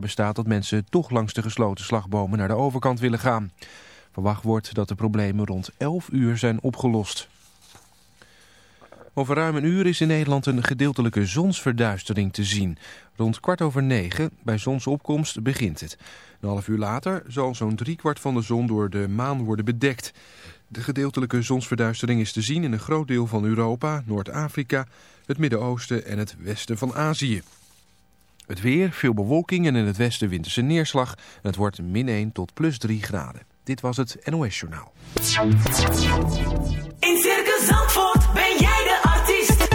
bestaat dat mensen toch langs de gesloten slagbomen naar de overkant willen gaan. Verwacht wordt dat de problemen rond 11 uur zijn opgelost. Over ruim een uur is in Nederland een gedeeltelijke zonsverduistering te zien. Rond kwart over negen, bij zonsopkomst, begint het. Een half uur later zal zo'n driekwart van de zon door de maan worden bedekt. De gedeeltelijke zonsverduistering is te zien in een groot deel van Europa, Noord-Afrika, het Midden-Oosten en het westen van Azië. Het weer, veel bewolking en in het westen winterse neerslag. het wordt min 1 tot plus 3 graden. Dit was het NOS Journaal. In Circus Zandvoort ben jij de artiest.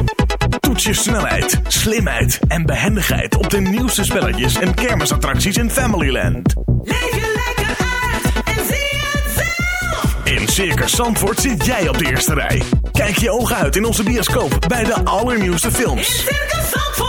Toets je snelheid, slimheid en behendigheid op de nieuwste spelletjes en kermisattracties in Familyland. Leef je lekker uit en zie het zelf. In Circus Zandvoort zit jij op de eerste rij. Kijk je ogen uit in onze bioscoop bij de allernieuwste films. In Circus Zandvoort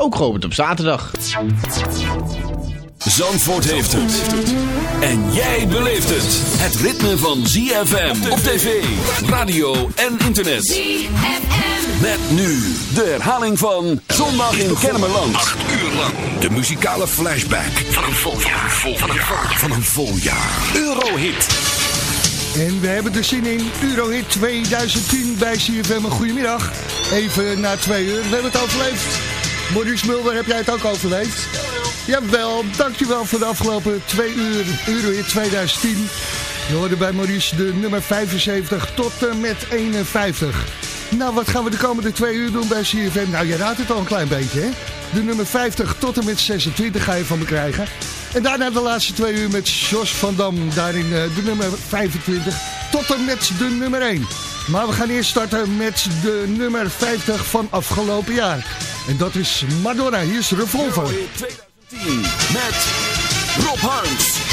ook geopend op zaterdag. Zandvoort heeft het. En jij beleeft het. Het ritme van ZFM op tv, radio en internet. ZFM. Met nu de herhaling van Zondag in Kennemerland. Acht uur lang de muzikale flashback van een vol jaar. Van een vol jaar. Van een vol jaar. Eurohit. En we hebben de zin in Eurohit 2010 bij CFM. Goedemiddag. Even na twee uur. We hebben het overleefd. Maurice Mulder, heb jij het ook overleefd? Jawel, dankjewel voor de afgelopen twee uur Eurohit 2010. Je hoorde bij Maurice de nummer 75 tot en met 51. Nou, wat gaan we de komende twee uur doen bij CFM? Nou, je raadt het al een klein beetje, hè? De nummer 50 tot en met 26 ga je van me krijgen. En daarna de laatste twee uur met Jos van Dam. Daarin eh, de nummer 25 tot en met de nummer 1. Maar we gaan eerst starten met de nummer 50 van afgelopen jaar. En dat is Madonna. Hier is Revolver. 2010 met Rob Harms.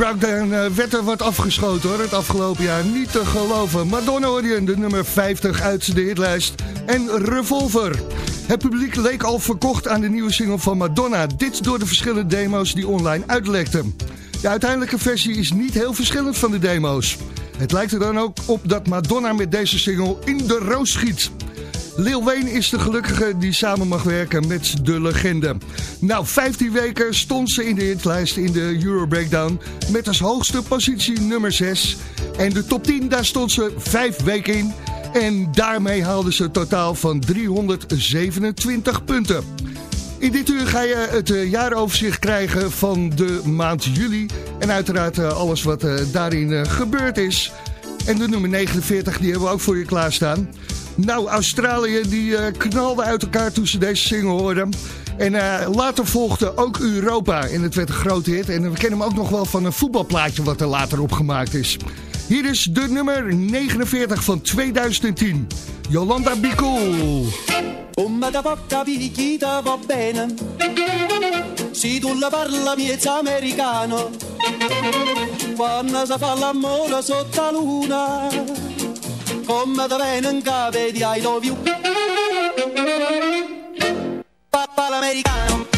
Breakdown eh, werd er wat afgeschoten hoor, het afgelopen jaar. Niet te geloven. Madonna je, de nummer 50 uit de hitlijst. En Revolver. Het publiek leek al verkocht aan de nieuwe single van Madonna. Dit door de verschillende demo's die online uitlekten. De uiteindelijke versie is niet heel verschillend van de demo's. Het lijkt er dan ook op dat Madonna met deze single in de roos schiet. Lil Wayne is de gelukkige die samen mag werken met de legende. Nou, 15 weken stond ze in de hitlijst in de Euro Breakdown... met als hoogste positie nummer 6. En de top 10, daar stond ze 5 weken in. En daarmee haalde ze een totaal van 327 punten. In dit uur ga je het eh, jaaroverzicht krijgen van de maand juli. En uiteraard eh, alles wat eh, daarin gebeurd is. En de nummer 49, die hebben we ook voor je klaarstaan. Nou, Australië die eh, knalde uit elkaar toen ze deze single hoorden. En eh, later volgde ook Europa. En het werd een grote hit. En we kennen hem ook nog wel van een voetbalplaatje wat er later opgemaakt is. Hier is de nummer 49 van 2010. Jolanda Bicol. Come da poca va bene Se tu la parla miezza americano Quando si fa sotto luna Come da in capo di I love you Papà l'americano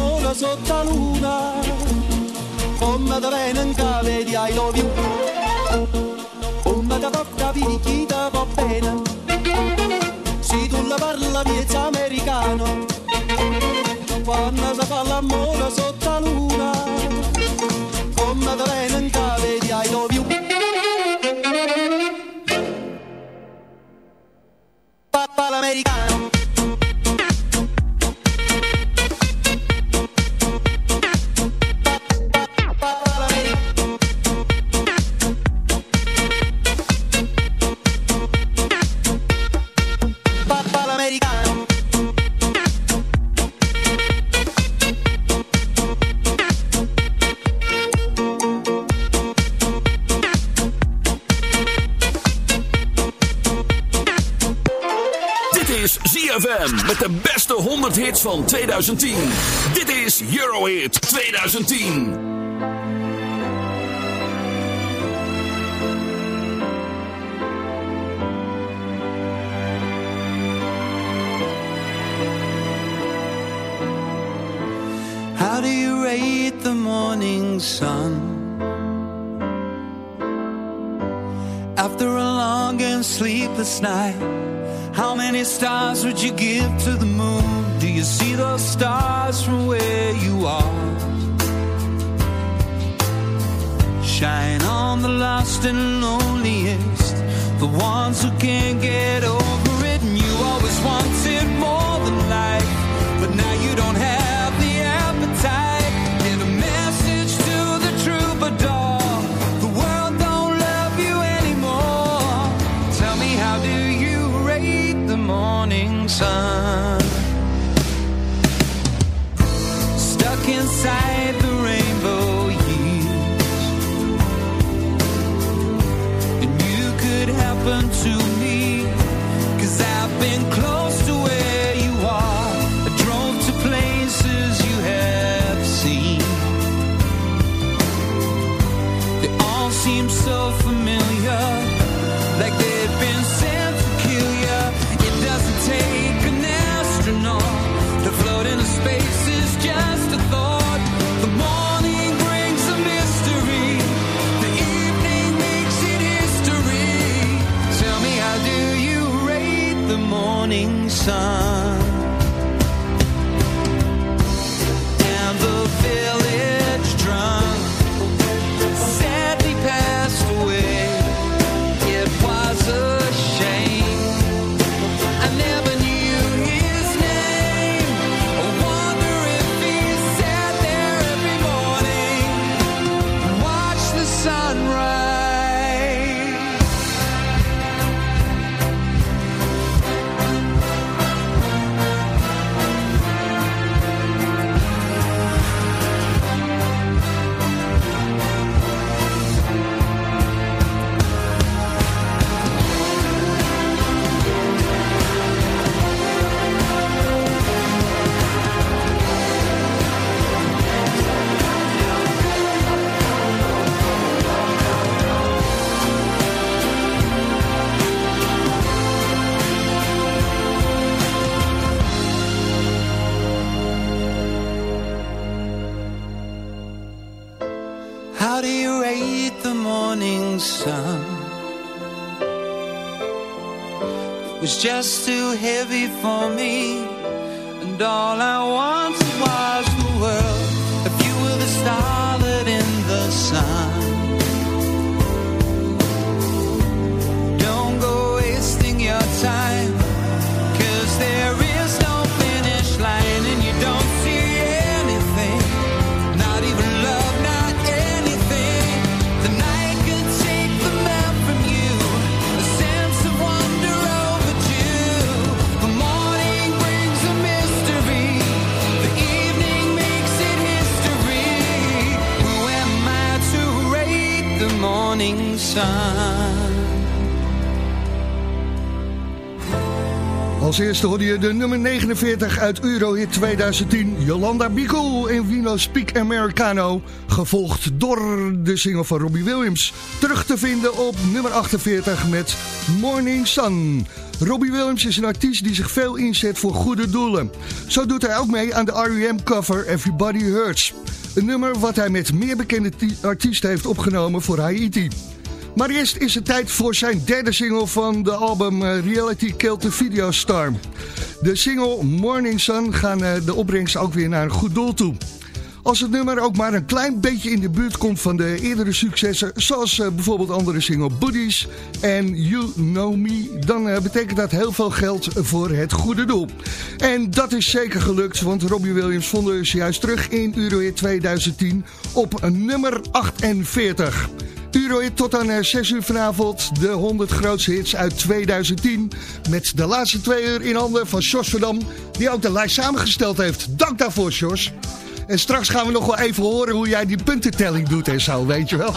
si fa l'amore sotto la luna Come da bene in cave di I love you Come da poca picchita va bene. Se tu la parla miezza americano Quando si fa l'amore sotto la luna Come da bene hitlijst van 2010. Dit is Eurohit 2010. How do you rate the morning sun? After a long and sleepless night, how many stars would you give to the moon? You see those stars from where you are? Shine on the lost and loneliest, the ones who can't get over it. And you always wanted more than life, but now you don't have the appetite. Get a message to the troubadour. The world don't love you anymore. Tell me, how do you rate the morning sun? Sun? How do you rate the morning sun? It was just too heavy for me, and all I wanted Als eerste hoorde je de nummer 49 uit Eurohit 2010, Jolanda Bicol in Vino Speak Americano. Gevolgd door de single van Robbie Williams. Terug te vinden op nummer 48 met Morning Sun. Robbie Williams is een artiest die zich veel inzet voor goede doelen. Zo doet hij ook mee aan de R.E.M. cover Everybody Hurts. Een nummer wat hij met meer bekende ti- artiesten heeft opgenomen voor Haiti. Maar eerst is het tijd voor zijn derde single van de album eh, Reality Killed the Video Star. De single Morning Sun gaan eh, de opbrengst ook weer naar een goed doel toe. Als het nummer ook maar een klein beetje in de buurt komt van de eerdere successen... zoals eh, bijvoorbeeld andere single Buddies en You Know Me... dan betekent dat heel veel geld voor het goede doel. En dat is zeker gelukt, want Robbie Williams vonden dus juist terug in Eurohit 2010 op nummer 48. Eurohit tot aan eh, 6 uur vanavond. De 100 grootste hits uit 2010. Met de laatste twee uur in handen van Jos Verdam. Die ook de lijst samengesteld heeft. Dank daarvoor, Jos. En straks gaan we nog wel even horen hoe jij die puntentelling doet en zo, weet je wel.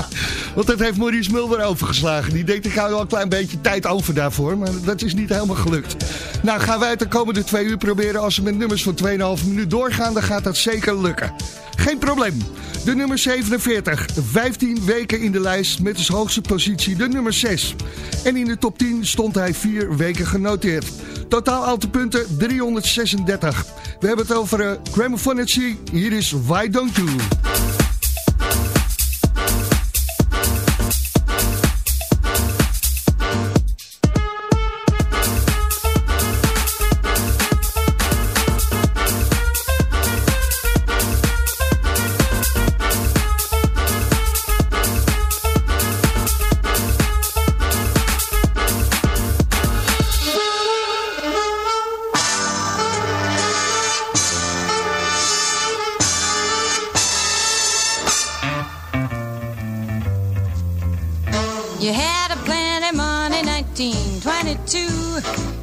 Want dat heeft Maurice Mulder overgeslagen. Die denkt, ik hou wel een klein beetje tijd over daarvoor. Maar dat is niet helemaal gelukt. Nou, gaan wij het de komende twee uur proberen. Als we met nummers van 2,5 minuut doorgaan, dan gaat dat zeker lukken. Geen probleem. De nummer 47. 15 weken in de lijst met als hoogste positie de nummer 6. En in de top 10 stond hij 4 weken genoteerd. Totaal aantal punten 336. We hebben het over uh. Hier is Why Don't You.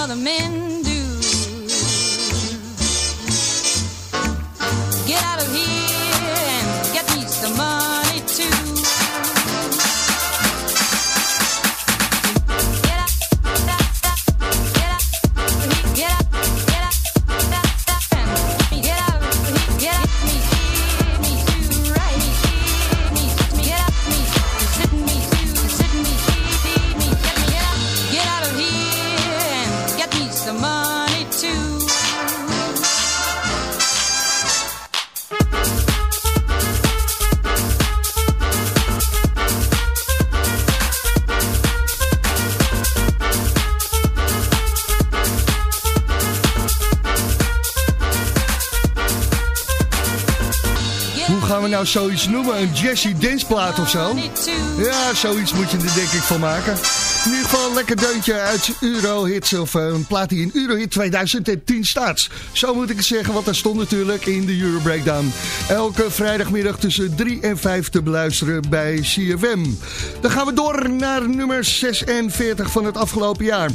Other men nou zoiets noemen? Een Jesse Danceplaat of zo? Ja, zoiets moet je er denk ik van maken. In ieder geval een lekker deuntje uit Eurohits of eh, een plaat die in Eurohit 2010 staat. Zo moet ik het zeggen, want daar stond natuurlijk in de Euro Breakdown. Elke vrijdagmiddag tussen 3 en 5 te beluisteren bij CFM. Dan gaan we door naar nummer 46 van het afgelopen jaar.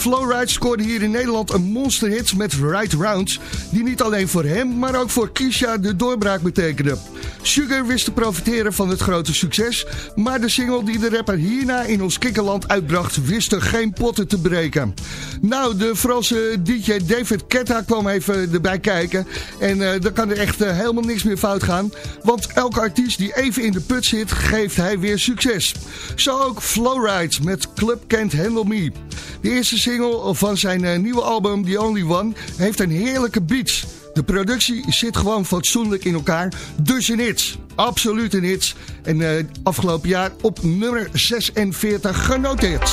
Flowride scoorde hier in Nederland een monsterhit met Right Rounds... die niet alleen voor hem, maar ook voor Kisha de doorbraak betekende. Sugar wist te profiteren van het grote succes... maar de single die de rapper hierna in ons kikkerland uitbracht... wist er geen potten te breken. Nou, de Franse DJ David Ketta kwam even erbij kijken... en eh dan kan er echt eh, helemaal niks meer fout gaan... want elke artiest die even in de put zit, geeft hij weer succes. Zo ook Flowride met Club Can't Handle Me. De eerste single van zijn eh, nieuwe album The Only One heeft een heerlijke beat. De productie zit gewoon fatsoenlijk in elkaar. Dus een hit. Absoluut een hit. En eh, afgelopen jaar op nummer 46 genoteerd.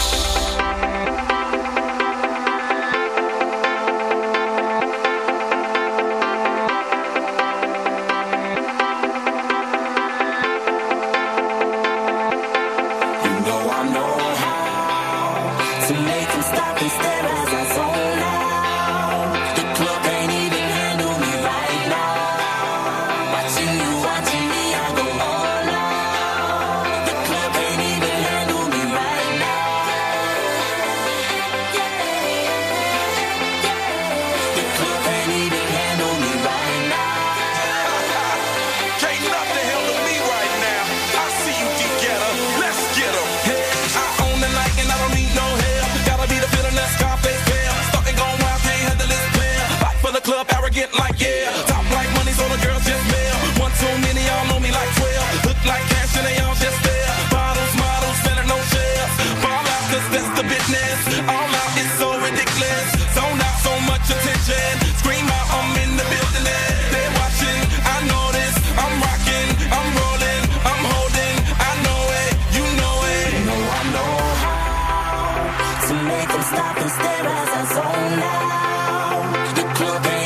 Make 'em stop and stare as I zone out. The club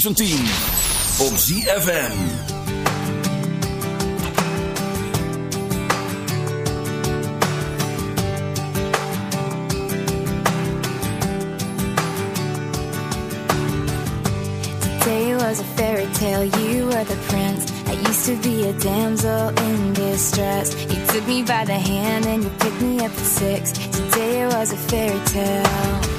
2010 op ZFM. Today was a fairy tale, you were the prince. I used to be a damsel in distress. You took me by the hand and you picked me up at six. Today was a fairy tale.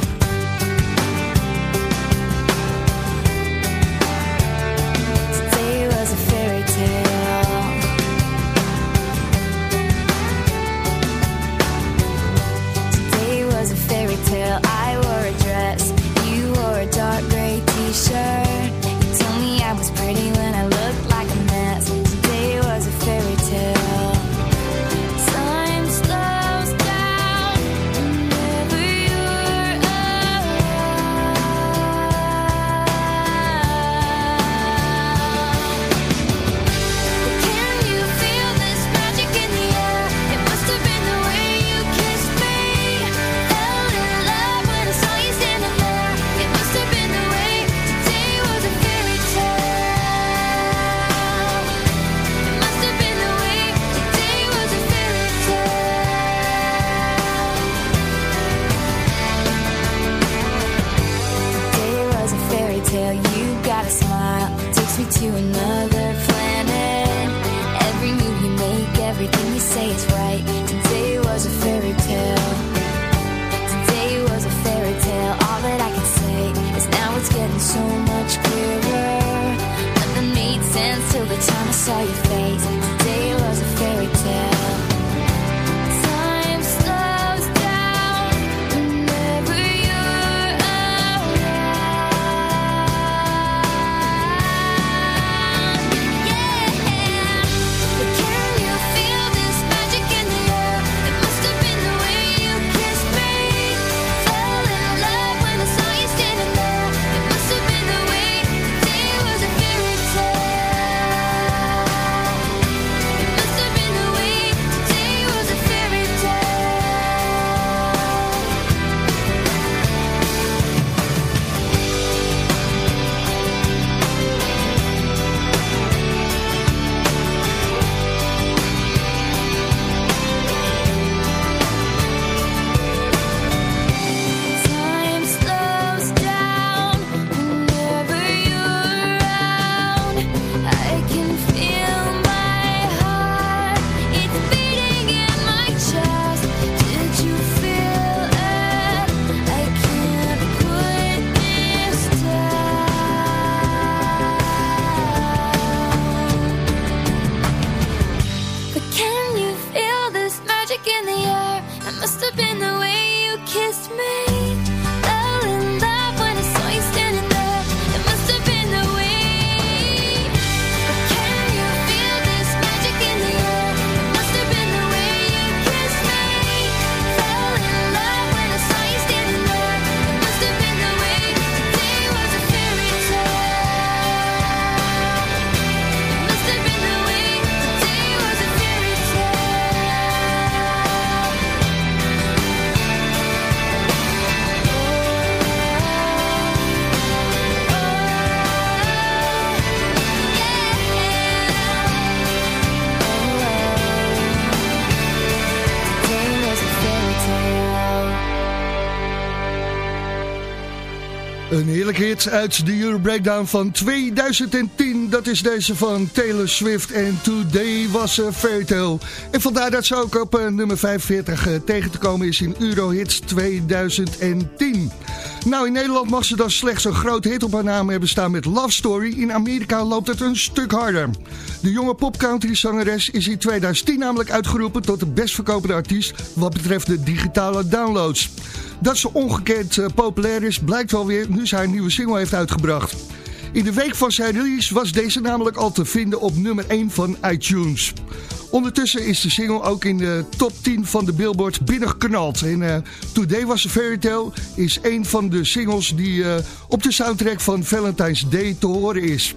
Kissed me. Uit de Euro Breakdown van 2010. Dat is deze van Taylor Swift en Today was a Fairy. En vandaar dat ze ook op eh, nummer 45 eh, tegen te komen is in Eurohits 2010. Nou, in Nederland mag ze dan slechts een grote hit op haar naam hebben staan met Love Story. In Amerika loopt het een stuk harder. De jonge popcountry zangeres is in 2010 namelijk uitgeroepen tot de best verkopende artiest wat betreft de digitale downloads. Dat ze ongekend eh, populair is blijkt wel weer nu ze haar nieuwe single heeft uitgebracht. In de week van zijn release was deze namelijk al te vinden op nummer 1 van iTunes. Ondertussen is de single ook in de top 10 van de Billboard binnengeknald. En eh, Today Was a Fairy Tale is een van de singles die eh, op de soundtrack van Valentine's Day te horen is.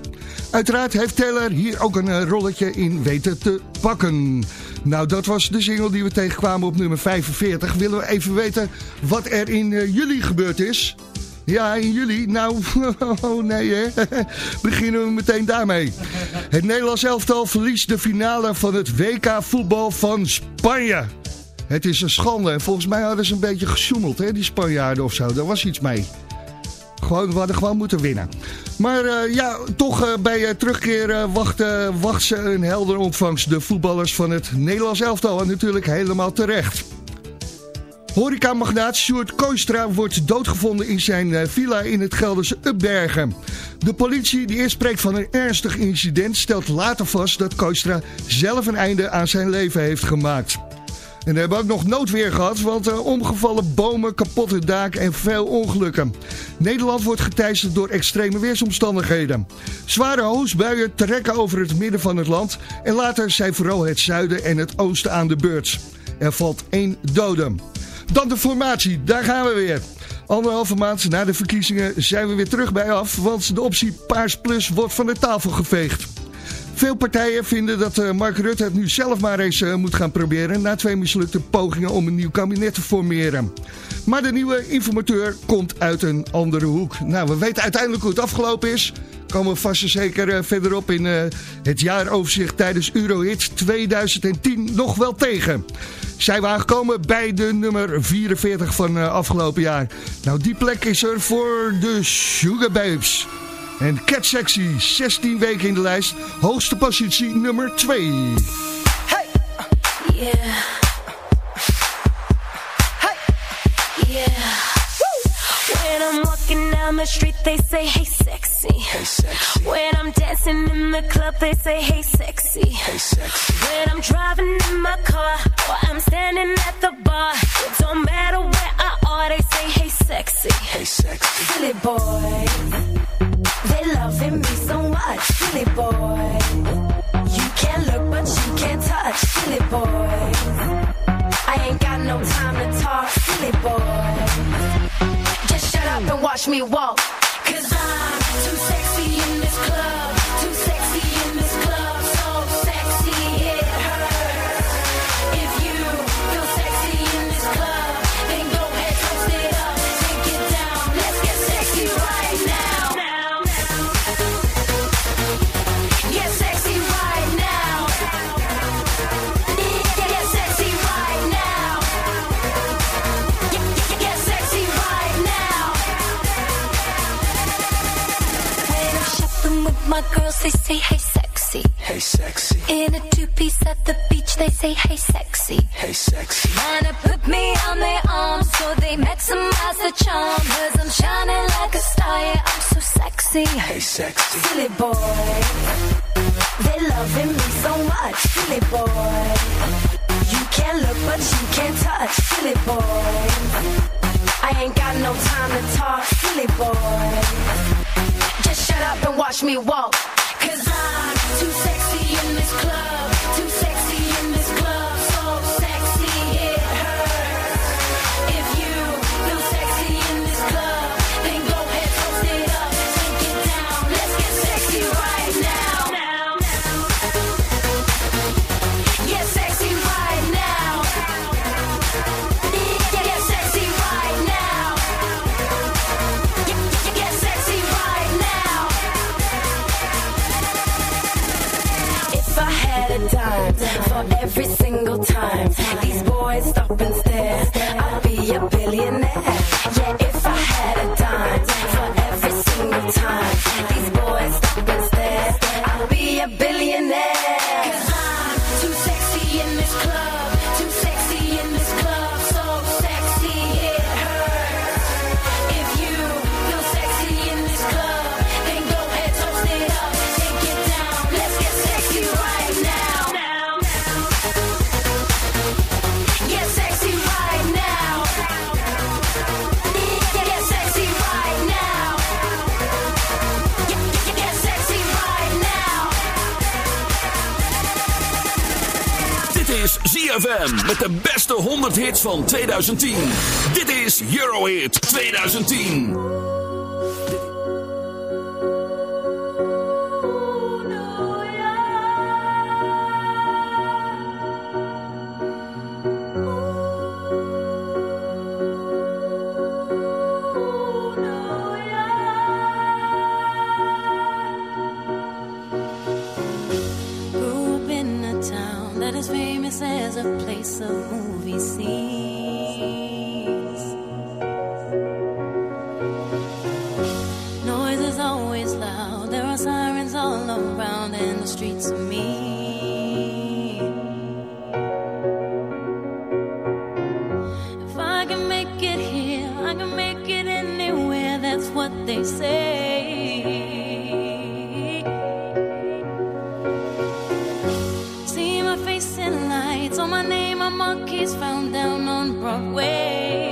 Uiteraard heeft Taylor hier ook een eh, rolletje in weten te pakken. Nou, dat was de single die we tegenkwamen op nummer 45. Willen we even weten wat er in juli gebeurd is? Ja, in juli. Nou, oh nee hè. Beginnen we meteen daarmee. Het Nederlands elftal verliest de finale van het WK voetbal van Spanje. Het is een schande. En volgens mij hadden ze een beetje gesjoemeld, hè, die Spanjaarden of zo. Daar was iets mee. Gewoon, we hadden gewoon moeten winnen. Maar eh, ja, toch eh, bij eh, terugkeer wacht, eh, wacht ze een helder ontvangst. De voetballers van het Nederlands elftal. En natuurlijk helemaal terecht. Horecamagnaat Sjoerd Koistra wordt doodgevonden in zijn eh, villa in het Gelderse Upbergen. De politie die eerst spreekt van een ernstig incident stelt later vast dat Koistra zelf een einde aan zijn leven heeft gemaakt. En we hebben ook nog noodweer gehad, want uh, omgevallen bomen, kapotte daken en veel ongelukken. Nederland wordt geteisterd door extreme weersomstandigheden. Zware hoosbuien trekken over het midden van het land en later zijn vooral het zuiden en het oosten aan de beurt. Er valt één dode. Dan de formatie, daar gaan we weer. Anderhalve maand na de verkiezingen zijn we weer terug bij af, want de optie Paars Plus wordt van de tafel geveegd. Veel partijen vinden dat uh, Mark Rutte het nu zelf maar eens uh, moet gaan proberen... na twee mislukte pogingen om een nieuw kabinet te formeren. Maar de nieuwe informateur komt uit een andere hoek. Nou, we weten uiteindelijk hoe het afgelopen is. Komen we vast en zeker uh, verderop in het jaaroverzicht tijdens Eurohit 2010 nog wel tegen. Zijn we aangekomen bij de nummer 44 van afgelopen jaar. Nou, die plek is er voor de Sugar Babes. En Cat Sexy, 16 weken in de lijst. Hoogste positie nummer 2. Hey! Yeah. The street, they say, hey, sexy. Hey, sexy. When I'm dancing in the club, they say, hey, sexy. Hey, sexy. When I'm driving in my car, or I'm standing at the bar, it don't matter where I are, they say, hey, sexy. Hey, sexy. Silly boy. Watch me walk. Hey, sexy. Hey, sexy. To put me on their arms so they maximize the charm. Cause I'm shining like a star, yeah, I'm so sexy. Hey, sexy. Silly boy. They loving me so much, silly boy. You can't look, but you can't touch, silly boy. I ain't got no time to talk, silly boy. Just shut up and watch me walk. Cause I'm too sexy in this club, too sexy every single time these boys stop and stare, I'd be a billionaire. ZFM met de beste 100 hits van 2010. Dit is Eurohit 2010. My monkeys found down on Broadway.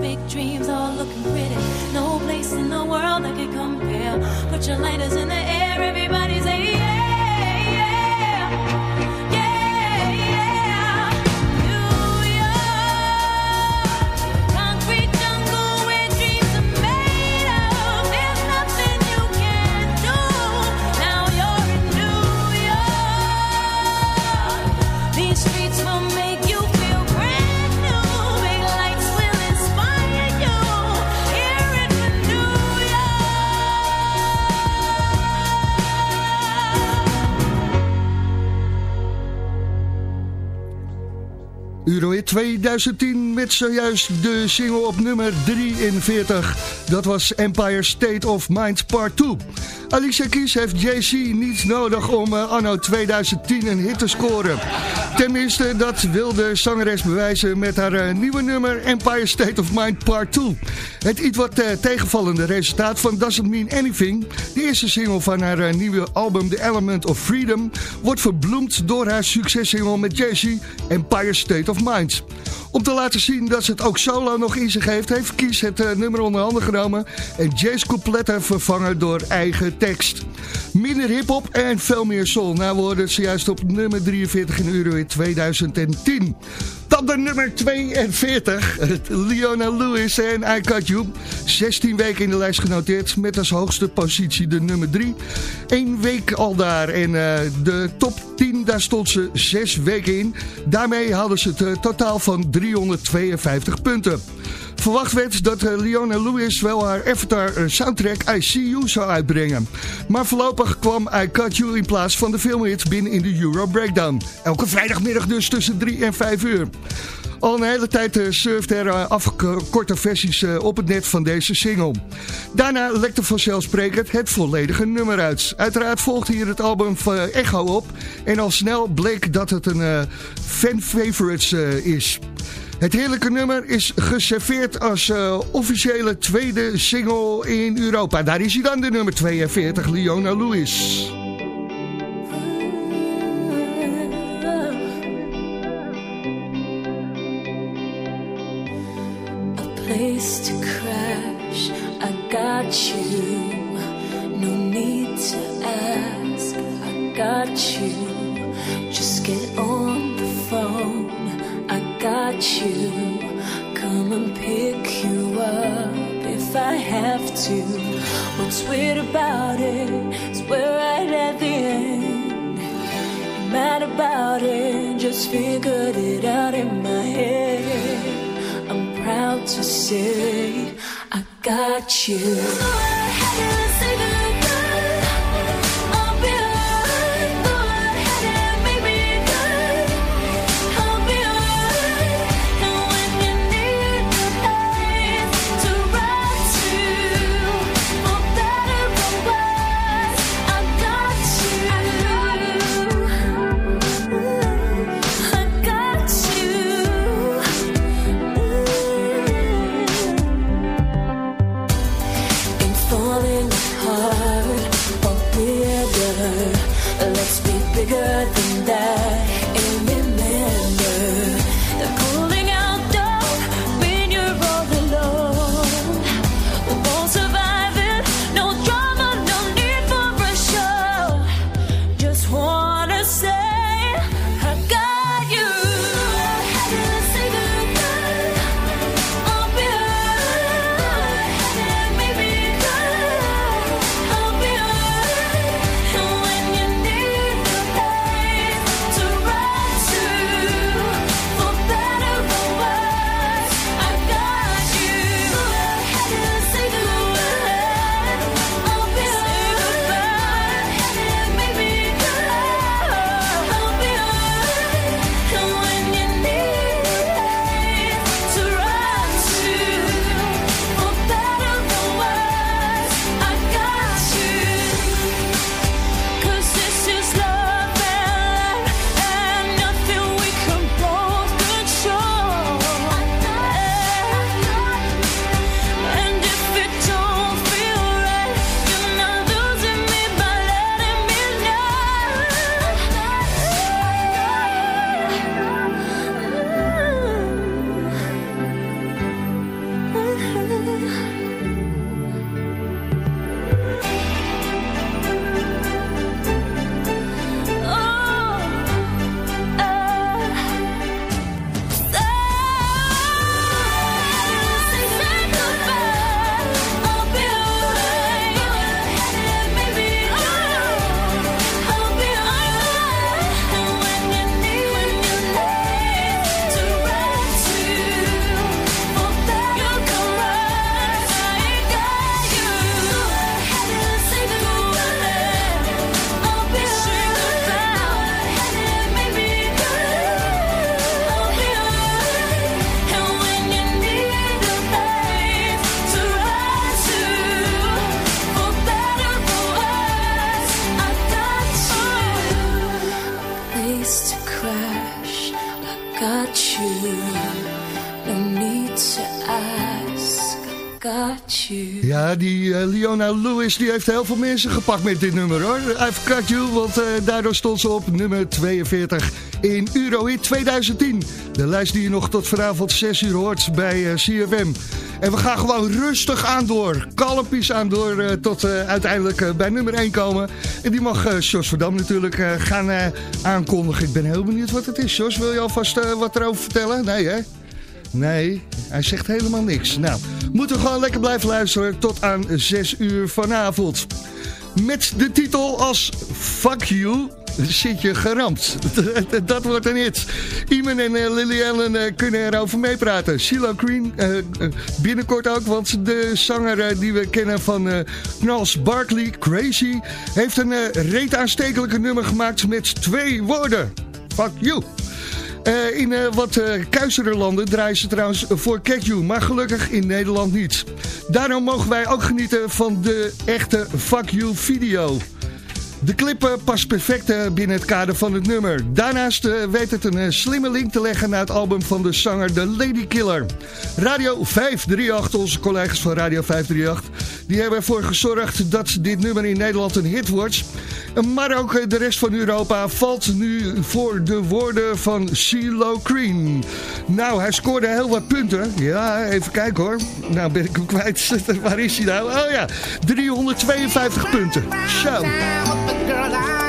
Big dreams, all looking pretty. No place in the world that can compare. Put your lighters in the air, 2010 met zojuist de single op nummer 43. Dat was Empire State of Mind Part 2. Alicia Keys heeft JC niet nodig om eh, anno 2010 een hit te scoren. Tenminste, dat wil de zangeres bewijzen met haar eh, nieuwe nummer Empire State of Mind Part 2. Het iets wat eh, tegenvallende resultaat van Doesn't Mean Anything, de eerste single van haar eh, nieuwe album The Element of Freedom, wordt verbloemd door haar successingle met JC Empire State of Mind. Om te laten zien dat ze het ook solo nog in zich heeft, heeft Kies het eh, nummer onder handen genomen en Jace coupletten vervangen door eigen tekst. Minder hip-hop en veel meer soul. Nou, het zojuist op nummer 43 in euro in 2010. Dan de nummer 42, het Leona Lewis en I Got You. 16 weken in de lijst genoteerd met als hoogste positie de nummer 3. Eén week al daar en eh, de top 10, daar stond ze 6 weken in. Daarmee hadden ze het eh, totaal van 352 punten. Verwacht werd dat eh, Leona Lewis wel haar Avatar eh, soundtrack I See You zou uitbrengen. Maar voorlopig kwam I Got You in plaats van de filmhit binnen in de Euro Breakdown. Elke vrijdagmiddag dus tussen 3 en 5 uur. Al een hele tijd uh, surft er afgekorte versies op het net van deze single. Daarna lekte vanzelfsprekend het volledige nummer uit. Uiteraard volgde hier het album van Echo op. En al snel bleek dat het een fan favorites is. Het heerlijke nummer is geserveerd als uh, officiële tweede single in Europa. Daar is hij dan, de nummer 42, Leona Lewis. crash. I got you. No to ask. I got you. Just get on the phone. Got you. Come and pick you up if I have to. What's weird about it is we're right at the end. Mad about it, just figured it out in my head. I'm proud to say I got you. Die eh, Leona Lewis die heeft heel veel mensen gepakt met dit nummer hoor. I've got you, want eh, daardoor stond ze op nummer 42 in Eurohit 2010. De lijst die je nog tot vanavond 6 uur hoort bij eh, CFM. En we gaan gewoon rustig aan door, kalmpjes aan door tot uiteindelijk bij nummer 1 komen. En die mag Jos Verdam natuurlijk gaan aankondigen. Ik ben heel benieuwd wat het is. Jos, wil je alvast wat erover vertellen? Nee hè? Nee, hij zegt helemaal niks. Nou, moeten we gewoon lekker blijven luisteren tot aan 6 uur vanavond. Met de titel als Fuck You zit je geramd. Dat wordt een hit. Iman en eh, Lily Allen eh, kunnen erover meepraten. Sheila Green eh, binnenkort ook, want de zanger die we kennen van Knals Barkley, Crazy, heeft een reet aanstekelijke nummer gemaakt met twee woorden. Fuck you. Eh, in eh, wat uh, kuisere landen draaien ze trouwens voor Catch maar gelukkig in Nederland niet. Daarom mogen wij ook genieten van de echte Fuck You video. De clip eh, past perfect eh, binnen het kader van het nummer. Daarnaast eh, weet het een slimme link te leggen naar het album van de zanger The Lady Killer. Radio 538, onze collega's van Radio 538, die hebben ervoor gezorgd dat dit nummer in Nederland een hit wordt. Maar ook de rest van Europa valt nu voor de woorden van CeeLo Green. Nou, hij scoorde heel wat punten. Ja, even kijken hoor. Nou ben ik hem kwijt. Waar is hij nou? Oh ja, 352 punten. Zo. Girl I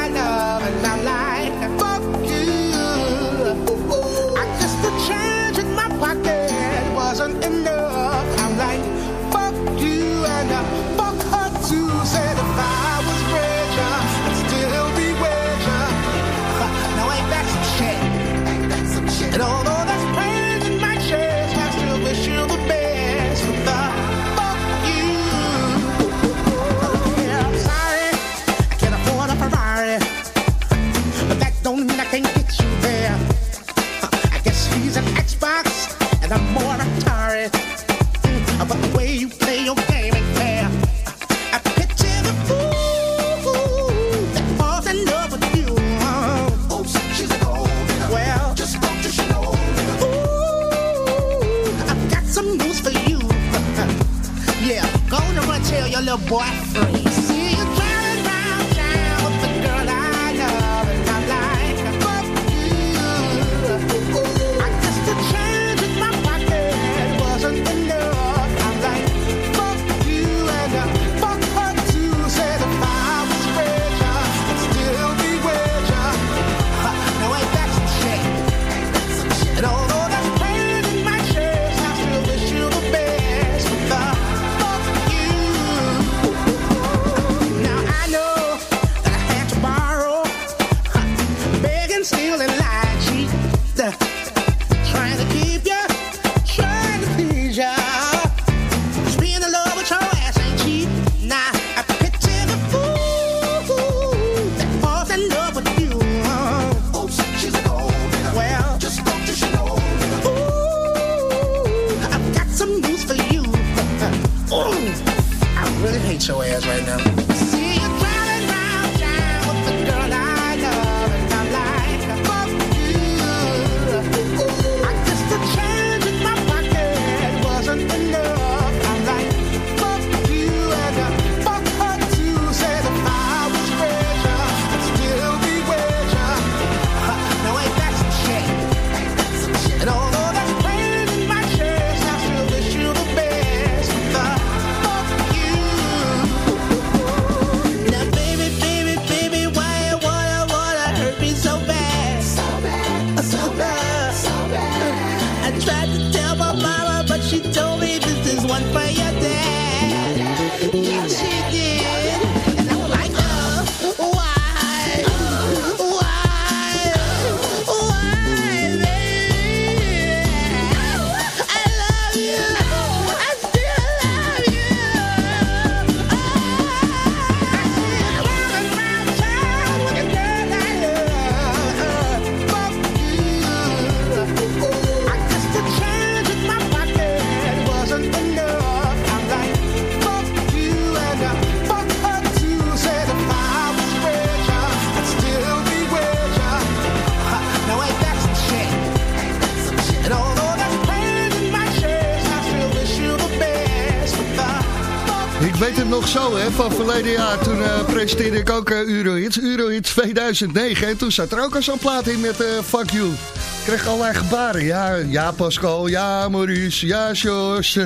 presenteerde ik ook eh, Eurohits. Eurohits 2009. En toen zat er ook al zo'n plaat in met eh, Fuck You. Ik kreeg allerlei gebaren. Ja, ja Pascal, ja Maurice, ja Jos.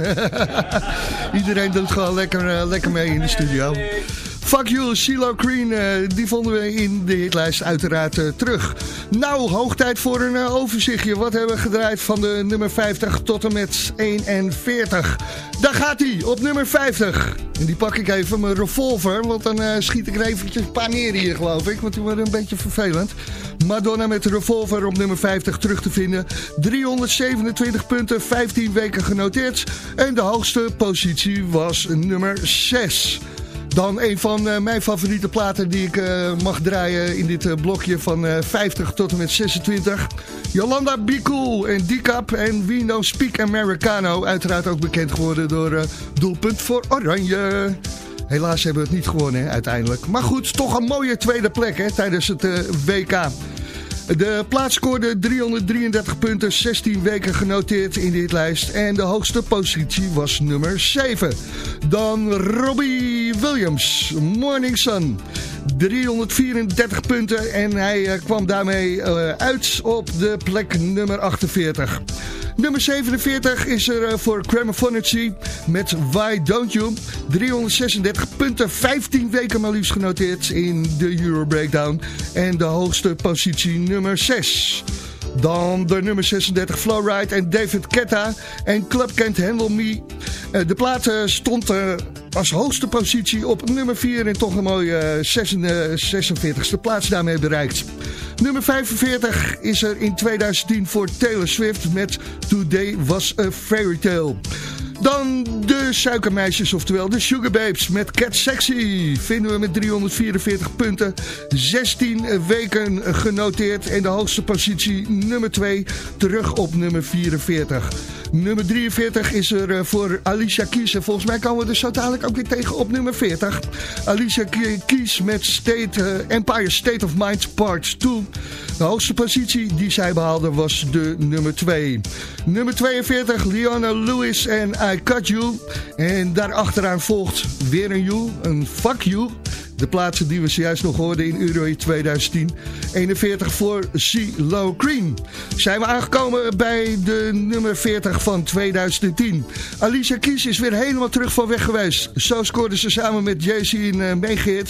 Iedereen doet gewoon lekker, eh, lekker mee in de studio. Fuck You, CeeLo Green, eh, die vonden we in de hitlijst uiteraard eh, terug. Nou, hoog tijd voor een eh, overzichtje. Wat hebben we gedraaid van de nummer 50 tot en met 41? Daar gaat hij, op nummer 50. En die pak ik even, mijn revolver, want dan schiet ik er eventjes een paar neer hier, geloof ik. Want die worden een beetje vervelend. Madonna met de revolver op nummer 50 terug te vinden. 327 punten, 15 weken genoteerd. En de hoogste positie was nummer 6. Dan een van eh, mijn favoriete platen die ik eh, mag draaien in dit eh, blokje van eh, 50 tot en met 26. Jolanda Be Cool en Decap en We Speak Americano. Uiteraard ook bekend geworden door Doelpunt voor Oranje. Helaas hebben we het niet gewonnen uiteindelijk. Maar goed, toch een mooie tweede plek hè, tijdens het WK. De plaats scoorde 333 punten, 16 weken genoteerd in dit lijst. En de hoogste positie was nummer 7. Dan Robbie Williams, Morning Sun. 334 punten en hij eh, kwam daarmee eh, uit op de plek nummer 48. Nummer 47 is er eh, voor Cramorphonici met Why Don't You. 336 punten, 15 weken maar liefst genoteerd in de Euro Breakdown. En de hoogste positie nummer 6. Dan de nummer 36 Flowride en David Ketta en Club Can't Handle Me. De plaat stond eh, als hoogste positie op nummer 4 en toch een mooie eh, 46e plaats daarmee bereikt. Nummer 45 is er in 2010 voor Taylor Swift met Today Was a Fairy Tale. Dan de suikermeisjes, oftewel de Sugar Babes met Cat Sexy. Vinden we met 344 punten. 16 weken genoteerd. En de hoogste positie nummer 2 terug op nummer 44. Nummer 43 is er eh, voor Alicia Keys. En volgens mij komen we er zo dadelijk ook weer tegen op nummer 40. Alicia Keys met State, eh, Empire State of Mind Part 2. De hoogste positie die zij behaalde was de nummer 2. Nummer 42, Leona Lewis en I Cut You. En daarachteraan volgt weer een you, een fuck you. De plaatsen die we zojuist nog hoorden in Euro 2010. 41 voor CeeLo Green. Zijn we aangekomen bij de nummer 40 van 2010. Alicia Keys is weer helemaal terug van weg geweest. Zo scoorde ze samen met Jay-Z in uh,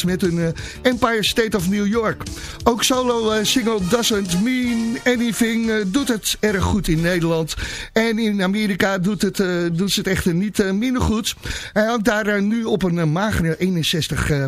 met hun eh, Empire State of New York. Ook solo eh, single Doesn't Mean Anything doet het erg goed in Nederland. En in Amerika doet, het, doet ze het echter niet minder goed. Hij hangt daar nu op een magere 61 eh,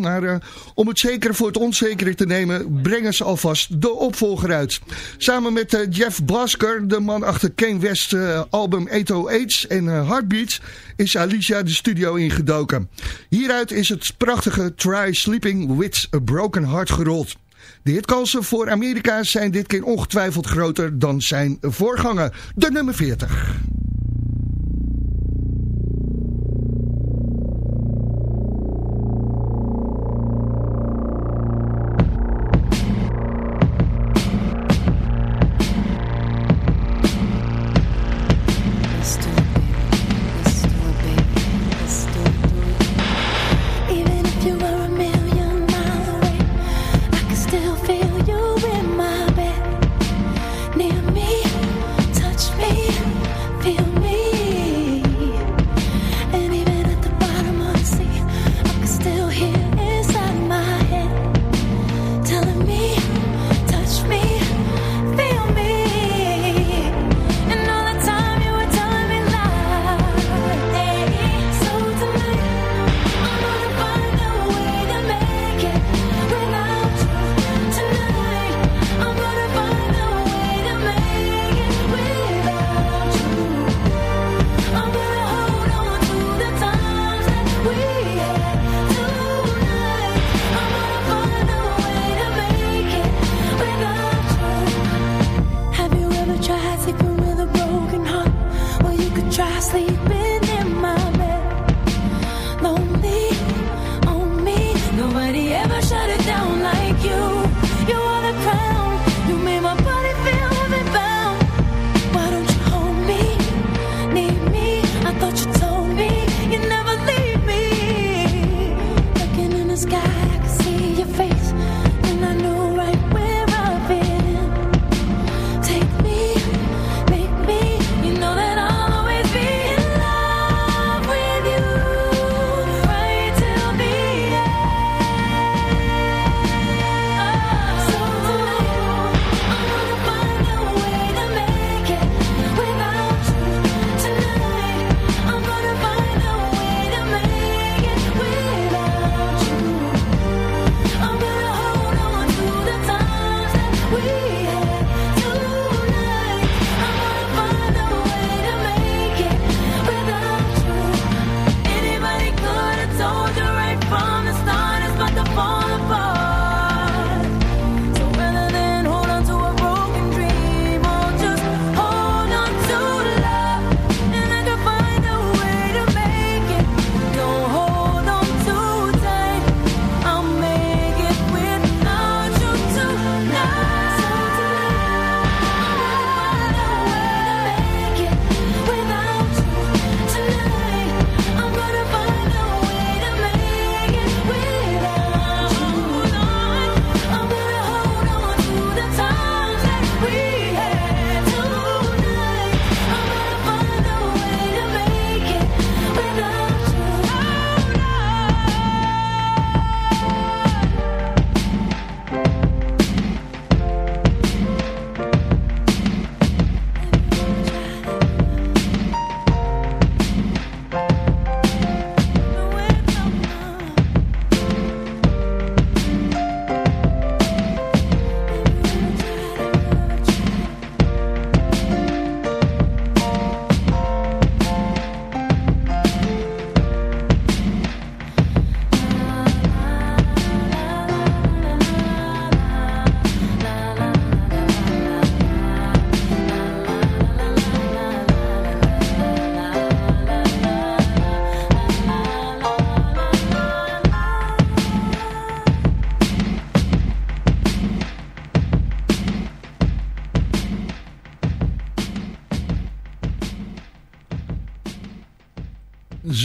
Maar eh, om het zekere voor het onzekere te nemen, brengen ze alvast de opvolger uit. Samen met eh, Jeff Blasker, de man achter Kane West eh, album 808 en Heartbeats, is Alicia de studio ingedoken. Hieruit is het prachtige Try Sleeping with a Broken Heart gerold. De hitkansen voor Amerika zijn dit keer ongetwijfeld groter dan zijn voorganger, de nummer 40.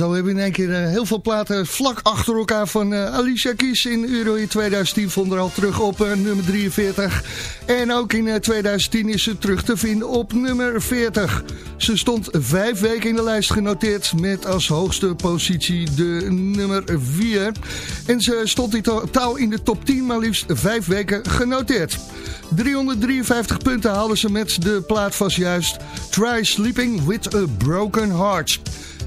Zo hebben we in één keer eh, heel veel platen vlak achter elkaar van eh, Alicia Keys in Euro in 2010 vond er al terug op eh, nummer 43. En ook in eh, 2010 is ze terug te vinden op nummer 40. Ze stond vijf weken in de lijst genoteerd met als hoogste positie de nummer 4. En ze stond in totaal in de top 10 maar liefst vijf weken genoteerd. 353 punten haalden ze met de plaat vast juist Try Sleeping with a Broken Heart.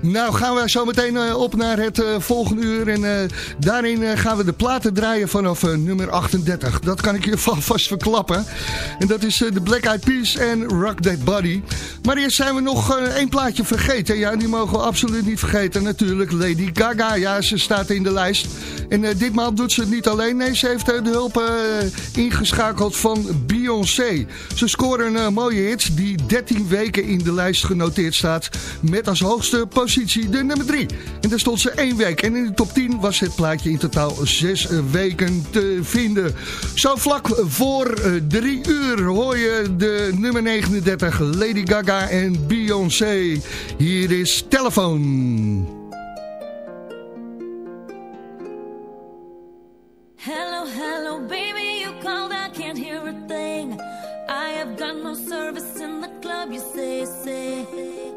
Nou gaan we zo meteen eh, op naar het eh, volgende uur. En eh, daarin gaan we de platen draaien vanaf nummer 38. Dat kan ik je va- vast verklappen. En dat is de Black Eyed Peas en Rock That Body. Maar eerst zijn we nog één plaatje vergeten. Ja, die mogen we absoluut niet vergeten. Natuurlijk Lady Gaga. Ja, ze staat in de lijst. En ditmaal doet ze het niet alleen. Nee, ze heeft de hulp ingeschakeld van Beyoncé. Ze scoren een mooie hit die 13 weken in de lijst genoteerd staat. Met als hoogste positie de nummer 3. En daar stond ze één week. En in de top 10 was het plaatje in totaal 6 weken te vinden. Zo vlak voor 3 uur hoor je de nummer 39 Lady Gaga en Beyoncé. Hier is Telefoon. Hello, hello, baby, you called, I can't hear a thing. I have got no service in the club, you say.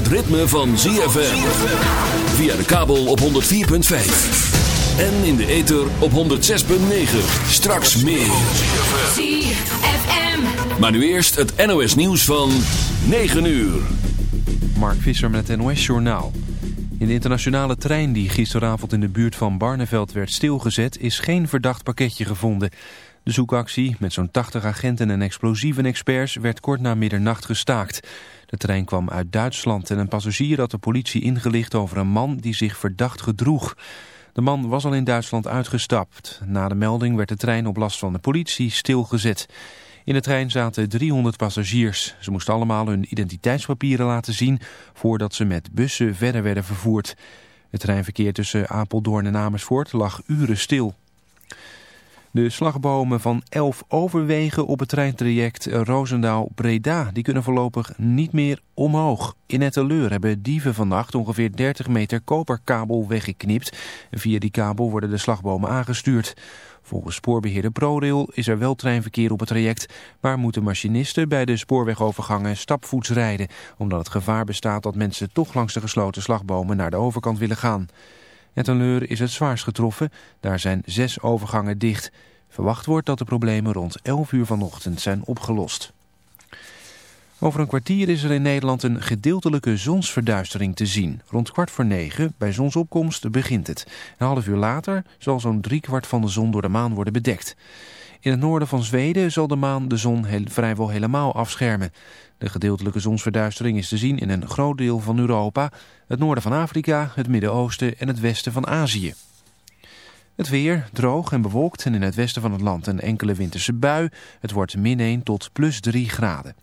Het ritme van ZFM. Via de kabel op 104.5. En in de ether op 106.9. Straks meer. ZFM. Maar nu eerst het NOS nieuws van 9 uur. Mark Visser met het NOS Journaal. In de internationale trein die gisteravond in de buurt van Barneveld werd stilgezet... is geen verdacht pakketje gevonden. De zoekactie met zo'n 80 agenten en explosieven-experts... werd kort na middernacht gestaakt. De trein kwam uit Duitsland en een passagier had de politie ingelicht... over een man die zich verdacht gedroeg. De man was al in Duitsland uitgestapt. Na de melding werd de trein op last van de politie stilgezet. In de trein zaten 300 passagiers. Ze moesten allemaal hun identiteitspapieren laten zien voordat ze met bussen verder werden vervoerd. Het treinverkeer tussen Apeldoorn en Amersfoort lag uren stil. De slagbomen van 11 overwegen op het treintraject Roosendaal-Breda die kunnen voorlopig niet meer omhoog. In Etteleur hebben dieven vannacht ongeveer 30 meter koperkabel weggeknipt. Via die kabel worden de slagbomen aangestuurd. Volgens spoorbeheerder ProRail is er wel treinverkeer op het traject, maar moeten machinisten bij de spoorwegovergangen stapvoets rijden, omdat het gevaar bestaat dat mensen toch langs de gesloten slagbomen naar de overkant willen gaan. Ettenleur is het zwaarst getroffen, daar zijn zes overgangen dicht. Verwacht wordt dat de problemen rond 11 uur vanochtend zijn opgelost. Over een kwartier is er in Nederland een gedeeltelijke zonsverduistering te zien. Rond kwart voor negen, bij zonsopkomst, begint het. Een half uur later zal zo'n driekwart van de zon door de maan worden bedekt. In het noorden van Zweden zal de maan de zon vrijwel helemaal afschermen. De gedeeltelijke zonsverduistering is te zien in een groot deel van Europa, het noorden van Afrika, het Midden-Oosten en het westen van Azië. Het weer, droog en bewolkt en in het westen van het land een enkele winterse bui. Het wordt min 1 tot plus 3 graden.